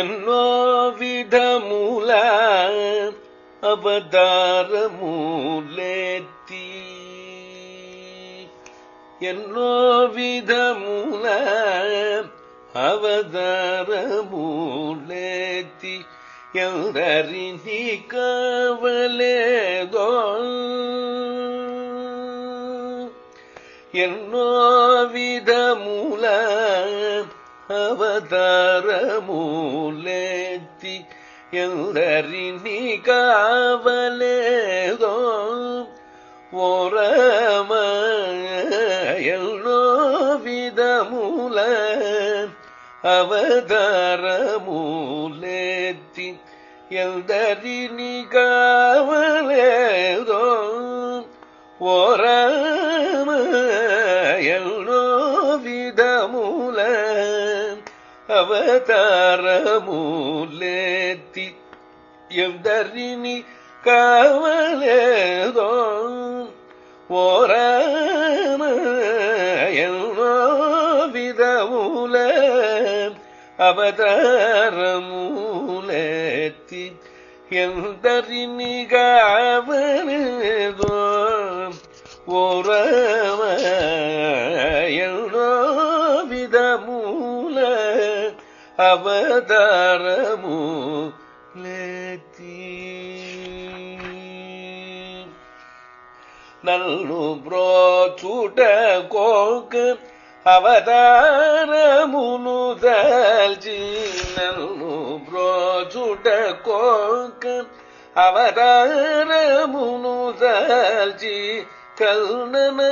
ఎన్నో విధముల అవతారములేతి ఎన్నో విధముల అవతారములేతి ఎందరిని కావలేదో ఎన్నో విధముల ಅವತಾರಮೂಲೇತಿ ಎಂದರಿನಿ ಕಾವಲೇದೋ ಓರಮ ಎಲ್ನೋವಿದ ಮೂಲ ಅವತಾರಮೂಲೇತಿ ಎಂದರಿನಿ ಕಾವಲೇದೋ ಓರ அவதாரமூலேத்தி எந்தரிணி காவலேதோ ஓராவிதமூல அவதாரமூலேத்தி எந்தரிணி காவலேதோ ஓரவ അവതാരമു നല്ലു ബ്രോച്ചുട കോക്ക് അവതാരമുനു ദൽജി നല്ലു ബ്രോച്ചുട കോക്ക് അവതാരമുനു ദൽജി കൽണനനുഗവരഗോര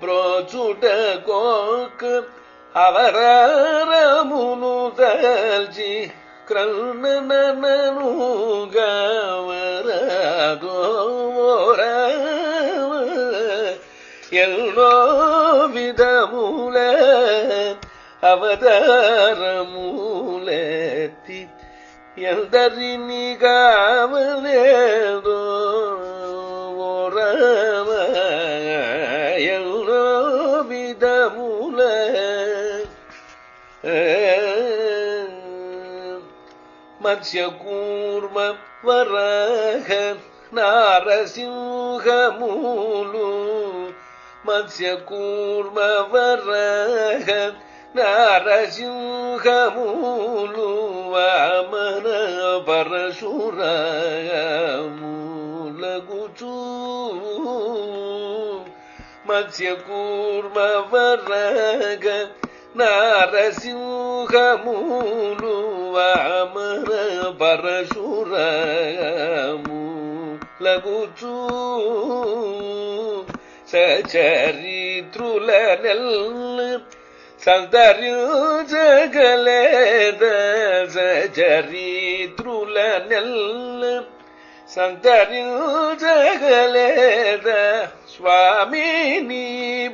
బ్రోచుట కోక అవరమును తల్చి క్రౌణనను గవర గోర ఎన్నో విధముల అవతారములెత్తి ఎందరిని కావలేదో மத்ஸ்யகூர்ம வராக நாரசிம்ஹமூலு மத்ஸ்யகூர்ம வராக நாரசிம்ஹமூலு வாமன பரசுராய மூலகுச்சூ మత్స్యకూర్మ వరగ నారసింహమూలు వామర ಪರಶುರಮು ಲಗುಚು ಸಚರಿ ತೃಲನೆಲ್ಲ ಸದರ್ಯು ಜಗಲೇದ ಸಚರಿ ತೃಲನೆಲ್ಲ ಸದರ್ಯು ಜಗಲೇದ ಸ್ವಾಮಿ ನೀ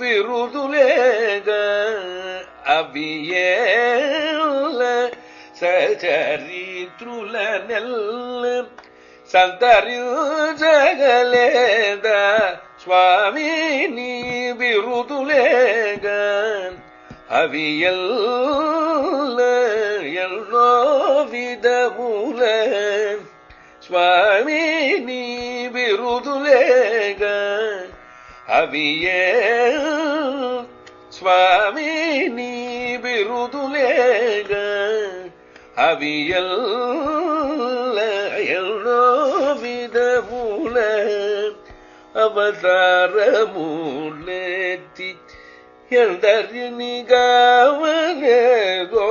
ಬಿರುದುಲೇಗ ಅವಿಯೇ சரி துல நெல் ಸಂತರ್ಯುಜಗಲೇದ ಸ್ವಾಮಿ ನೀ ಬಿರುದುಲೇಗ ಅವಿಯಲ್ಲ ಎಲ್ಲೋ ವಿಧ ಮೂಲ ಸ್ವಾಮಿ ನೀ ಬಿರುದುಲೇಗ ಅವಿಯೇ ಸ್ವಾಮಿ ನೀ ಬಿರುದುಲೇಗ ಅವಿಯಲ್ಲ ವಿಧಮೂಲ ಅವತಾರ ಮೂಲೆತಿ ಎಂದರೆ ನಿಗಾವನೆಗೋ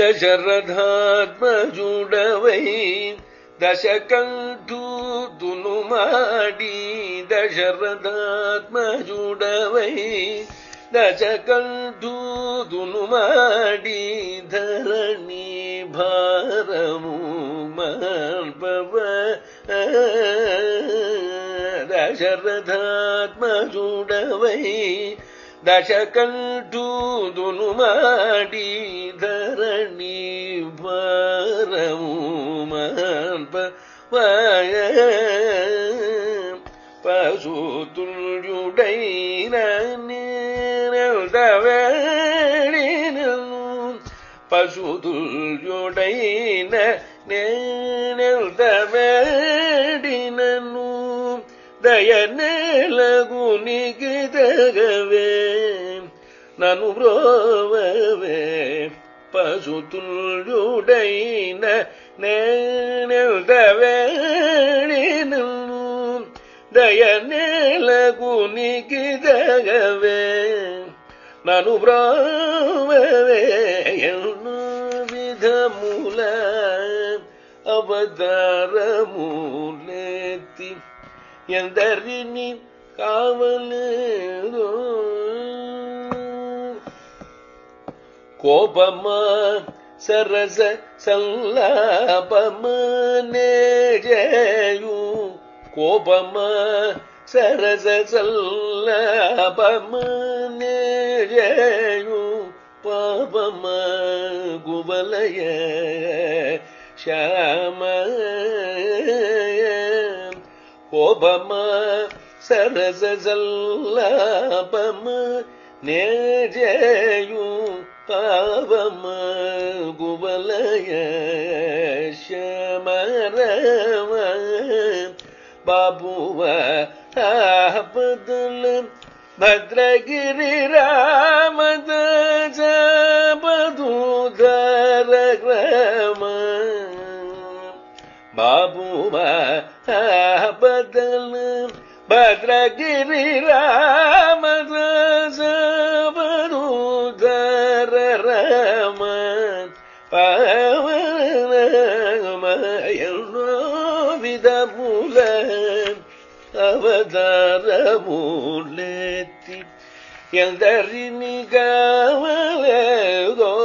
ದಶರಥಾತ್ಮಜುಡವೈ ದುನು ಮಾಡಿ ದಶರಥಾತ್ಮಜುಡವೈ दशकं दुनुमाडी धरणी भारम मान बव दशरथात्मा जुडवै दशकं ढु दुनुमाडी धरणी भारम म्हणपुतुड பசுதுடையின நேடினூ ದಯನೇಲಗು ನಿಗಿದಗವೇ ನಾನು ಬ್ರೋವೇ ಪಶು ತುಲ್ಯುಡೈನ ನೇನೆಲ್ದವೇಳಿನು ದಯನೇಲಗು ನಿಗಿದಗವೇ ನಾನು ಬ್ರೋವೇ ಮೂಲ ಅವತಾರ ಮೂಲತಿ ಎಂದರಿ ಕೋಪಮ ಸರಸ ಜಯು ಕೋಪಮ ಸರಸ ಜಯು ಪಾವಮ ಗುಬಲಯ ಶ್ಯಾಮ ಓಬಮ ಸರಸ ಜಲ್ಲಾಪಮ ನೇಜಯು ಪಾವಮ ಗುಬಲಯ ಶ್ಯಾಮರವ ಬಾಬುವ ಆಪದಲ ಭದ್ರಗಿರಿ ರಾಮದ ಜಬದೂಧರ ಗ್ರಾಮ ಬಾಬುವ ಬದಲ ಭದ್ರಗಿರಿ ರಾಮದ ಅವತಾರಮೂಲೆತ್ತಿ ಎಂದರಿ go